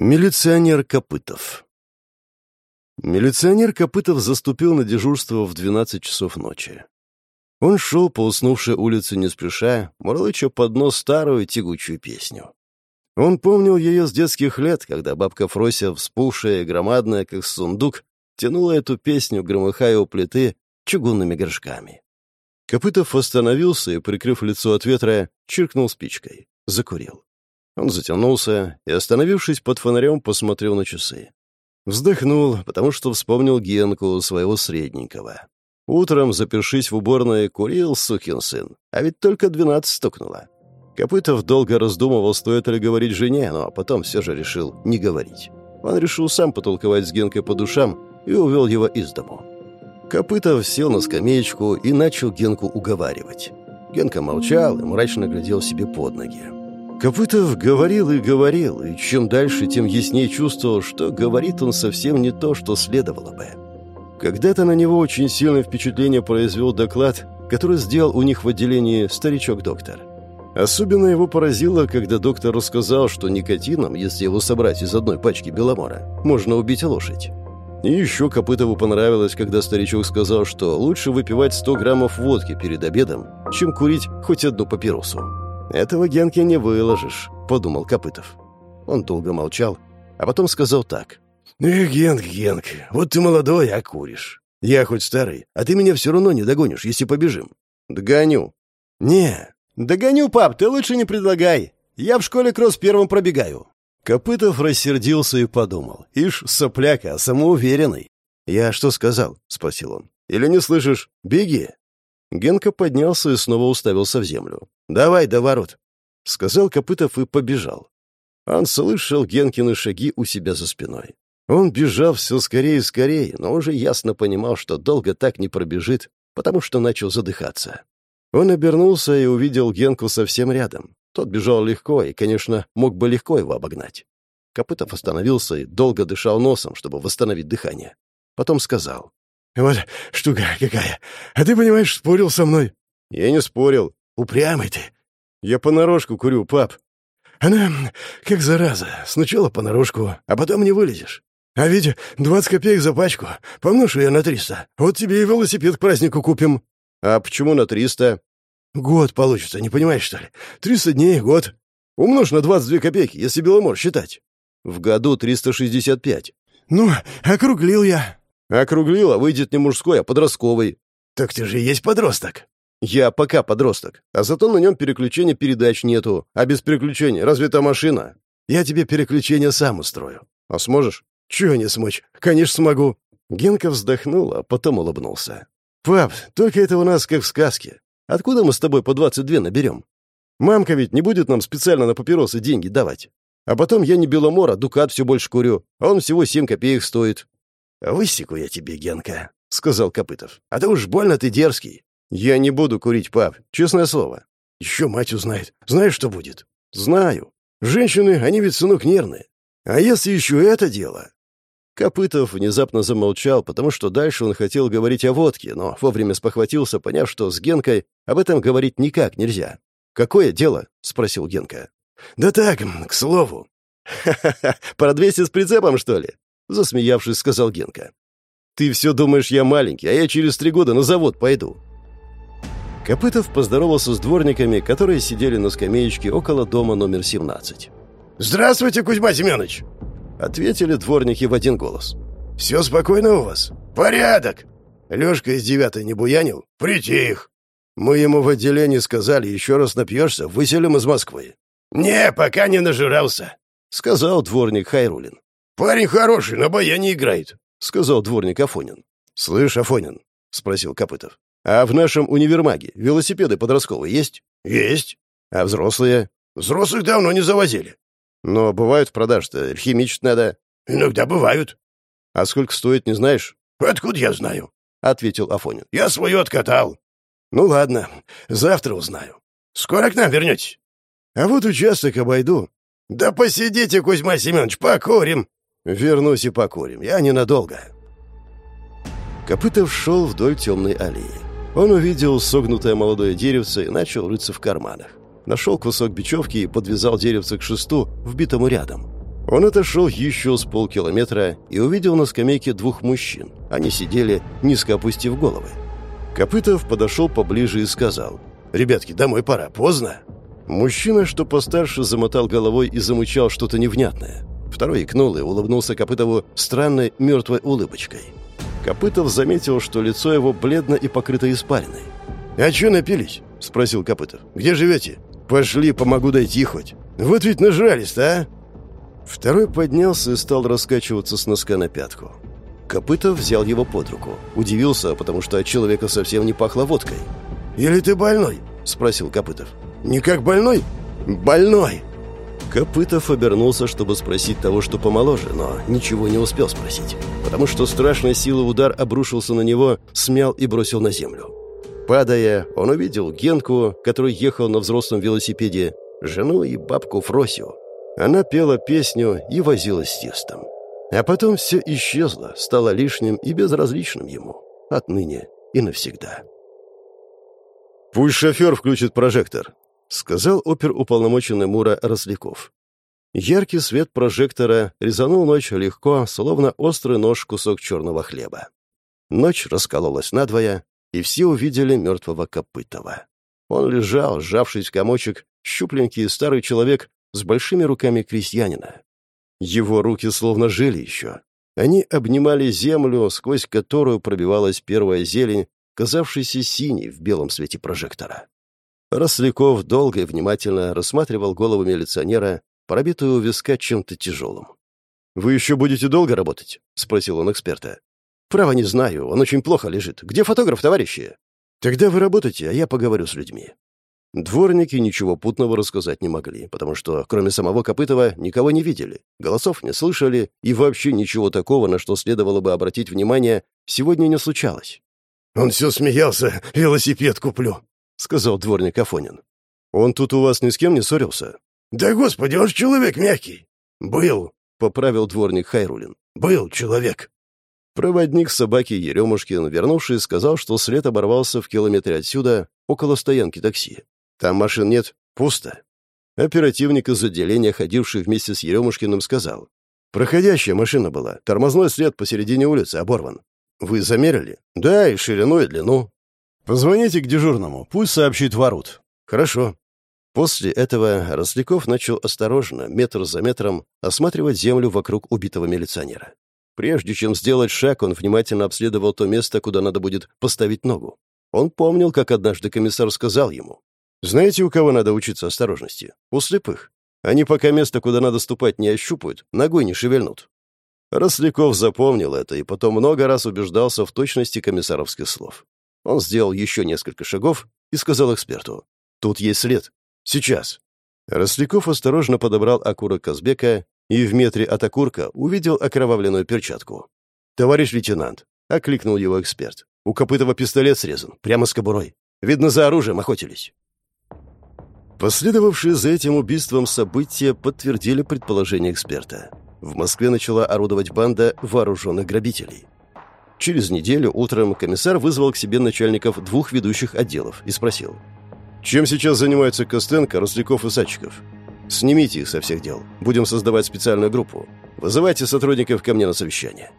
Милиционер Копытов Милиционер Копытов заступил на дежурство в 12 часов ночи. Он шел по уснувшей улице не спеша, мурлыча под нос старую тягучую песню. Он помнил ее с детских лет, когда бабка Фрося, вспухшая и громадная, как сундук, тянула эту песню, громыхая у плиты чугунными горшками. Копытов остановился и, прикрыв лицо от ветра, чиркнул спичкой. Закурил. Он затянулся и, остановившись под фонарем, посмотрел на часы. Вздохнул, потому что вспомнил Генку, своего средненького. Утром, запершись в уборной, курил сукин сын, а ведь только двенадцать стукнуло. Копытов долго раздумывал, стоит ли говорить жене, но потом все же решил не говорить. Он решил сам потолковать с Генкой по душам и увел его из дому. Копытов сел на скамеечку и начал Генку уговаривать. Генка молчал и мрачно глядел себе под ноги. Копытов говорил и говорил, и чем дальше, тем яснее чувствовал, что говорит он совсем не то, что следовало бы. Когда-то на него очень сильное впечатление произвел доклад, который сделал у них в отделении старичок-доктор. Особенно его поразило, когда доктор рассказал, что никотином, если его собрать из одной пачки беломора, можно убить лошадь. И еще Копытову понравилось, когда старичок сказал, что лучше выпивать 100 граммов водки перед обедом, чем курить хоть одну папиросу. «Этого Генке не выложишь», — подумал Копытов. Он долго молчал, а потом сказал так. «Эх, Генк, Генк, вот ты молодой, а куришь. Я хоть старый, а ты меня все равно не догонишь, если побежим». «Догоню». «Не, догоню, пап, ты лучше не предлагай. Я в школе кросс первым пробегаю». Копытов рассердился и подумал. «Ишь, сопляка, самоуверенный». «Я что сказал?» — спросил он. «Или не слышишь? Беги». Генка поднялся и снова уставился в землю. «Давай до ворот», — сказал Копытов и побежал. Он слышал Генкины шаги у себя за спиной. Он бежал все скорее и скорее, но уже ясно понимал, что долго так не пробежит, потому что начал задыхаться. Он обернулся и увидел Генку совсем рядом. Тот бежал легко и, конечно, мог бы легко его обогнать. Копытов остановился и долго дышал носом, чтобы восстановить дыхание. Потом сказал. «Вот штука какая. А ты, понимаешь, спорил со мной?» «Я не спорил. Упрямый ты. Я понарошку курю, пап. Она как зараза. Сначала понарошку, а потом не вылезешь. А ведь двадцать копеек за пачку. Помножь ее на триста. Вот тебе и велосипед к празднику купим. А почему на триста? Год получится, не понимаешь, что ли? Триста дней, год. Умножь на двадцать две копейки, если Беломор считать. В году триста шестьдесят пять. Ну, округлил я. Округлил, а выйдет не мужской, а подростковый. Так ты же есть подросток. Я пока подросток, а зато на нем переключения передач нету. А без переключения разве это машина? Я тебе переключение сам устрою. А сможешь? Чего не смочь? Конечно, смогу. Генка вздохнул, а потом улыбнулся. «Пап, только это у нас как в сказке. Откуда мы с тобой по 22 наберем? Мамка ведь не будет нам специально на папиросы деньги давать. А потом я не Беломор, а Дукат все больше курю, а он всего 7 копеек стоит». «Высеку я тебе, Генка», — сказал Копытов. «А то уж больно ты дерзкий. «Я не буду курить, пап, честное слово». «Еще мать узнает. Знаешь, что будет?» «Знаю. Женщины, они ведь, сынок, нервные. А если еще это дело?» Копытов внезапно замолчал, потому что дальше он хотел говорить о водке, но вовремя спохватился, поняв, что с Генкой об этом говорить никак нельзя. «Какое дело?» — спросил Генка. «Да так, к слову». «Ха-ха-ха, про 200 с прицепом, что ли?» — засмеявшись, сказал Генка. «Ты все думаешь, я маленький, а я через три года на завод пойду. Копытов поздоровался с дворниками, которые сидели на скамеечке около дома номер 17. «Здравствуйте, Кузьма Семенович!» Ответили дворники в один голос. «Все спокойно у вас?» «Порядок!» Лешка из девятой не буянил? «Притих!» «Мы ему в отделении сказали, еще раз напьешься, выселим из Москвы». «Не, пока не нажирался», — сказал дворник Хайрулин. «Парень хороший, на баяне играет», — сказал дворник Афонин. «Слышь, Афонин», — спросил Копытов, а в нашем универмаге велосипеды подростковые есть? Есть. А взрослые? Взрослых давно не завозили. Но бывают в продаже-то, химичить надо. Иногда бывают. А сколько стоит, не знаешь? Откуда я знаю? Ответил Афонин. Я свою откатал. Ну ладно, завтра узнаю. Скоро к нам вернетесь? А вот участок обойду. Да посидите, Кузьма Семенович, покурим. Вернусь и покурим. Я ненадолго. Копытов шел вдоль темной аллеи. Он увидел согнутое молодое деревце и начал рыться в карманах. Нашел кусок бечевки и подвязал деревце к шесту, вбитому рядом. Он отошел еще с полкилометра и увидел на скамейке двух мужчин. Они сидели, низко опустив головы. Копытов подошел поближе и сказал. «Ребятки, домой пора, поздно». Мужчина, что постарше, замотал головой и замучал что-то невнятное. Второй икнул и улыбнулся Копытову странной мертвой улыбочкой. Копытов заметил, что лицо его бледно и покрыто испариной. «А чё напились?» — спросил Копытов. «Где живете? Пошли, помогу дойти хоть. Вот ведь нажрались-то, а?» Второй поднялся и стал раскачиваться с носка на пятку. Копытов взял его под руку. Удивился, потому что от человека совсем не пахло водкой. «Или ты больной?» — спросил Копытов. «Не как больной?» «Больной!» Копытов обернулся, чтобы спросить того, что помоложе, но ничего не успел спросить, потому что страшной силы удар обрушился на него, смял и бросил на землю. Падая, он увидел Генку, который ехал на взрослом велосипеде, жену и бабку Фросю, она пела песню и возилась с тестом. А потом все исчезло, стало лишним и безразличным ему. Отныне и навсегда. «Пусть шофер включит прожектор», — сказал оперуполномоченный Мура Росляков. Яркий свет прожектора резанул ночь легко, словно острый нож кусок черного хлеба. Ночь раскололась надвое, и все увидели мертвого Копытова. Он лежал, сжавшись в комочек, щупленький старый человек с большими руками крестьянина. Его руки словно жили еще. Они обнимали землю, сквозь которую пробивалась первая зелень, казавшаяся синей в белом свете прожектора. Росляков долго и внимательно рассматривал голову милиционера, пробитую у виска чем-то тяжелым. «Вы еще будете долго работать?» — спросил он эксперта. «Право не знаю, он очень плохо лежит. Где фотограф, товарищи?» «Тогда вы работаете, а я поговорю с людьми. Дворники ничего путного рассказать не могли, потому что, кроме самого Копытова, никого не видели, голосов не слышали, и вообще ничего такого, на что следовало бы обратить внимание, сегодня не случалось. «Он все смеялся, велосипед куплю», — сказал дворник Афонин. «Он тут у вас ни с кем не ссорился?» «Да господи, он ж человек мягкий». «Был», — поправил дворник Хайрулин. «Был человек». Проводник собаки Еремушкин, вернувшись, сказал, что след оборвался в километре отсюда, около стоянки такси. Там машин нет, пусто. Оперативник из отделения, ходивший вместе с Еремушкиным, сказал. Проходящая машина была, тормозной след посередине улицы оборван. Вы замерили? Да, и ширину, и длину. Позвоните к дежурному, пусть сообщит ворот. Хорошо. После этого Росляков начал осторожно, метр за метром, осматривать землю вокруг убитого милиционера. Прежде чем сделать шаг, он внимательно обследовал то место, куда надо будет поставить ногу. Он помнил, как однажды комиссар сказал ему, знаете, у кого надо учиться осторожности? У слепых. Они пока место, куда надо ступать, не ощупают, ногой не шевельнут. Росляков запомнил это и потом много раз убеждался в точности комиссаровских слов. Он сделал еще несколько шагов и сказал эксперту. «Тут есть след. Сейчас». Росляков осторожно подобрал окурок Казбека и в метре от окурка увидел окровавленную перчатку. «Товарищ лейтенант», — окликнул его эксперт, — «у Копытова пистолет срезан, прямо с кобурой. Видно, за оружием охотились». Последовавшие за этим убийством события подтвердили предположение эксперта. В Москве начала орудовать банда вооруженных грабителей. Через неделю утром комиссар вызвал к себе начальников двух ведущих отделов и спросил. «Чем сейчас занимаются Костенко, Росляков и Садчиков? Снимите их со всех дел. Будем создавать специальную группу. Вызывайте сотрудников ко мне на совещание».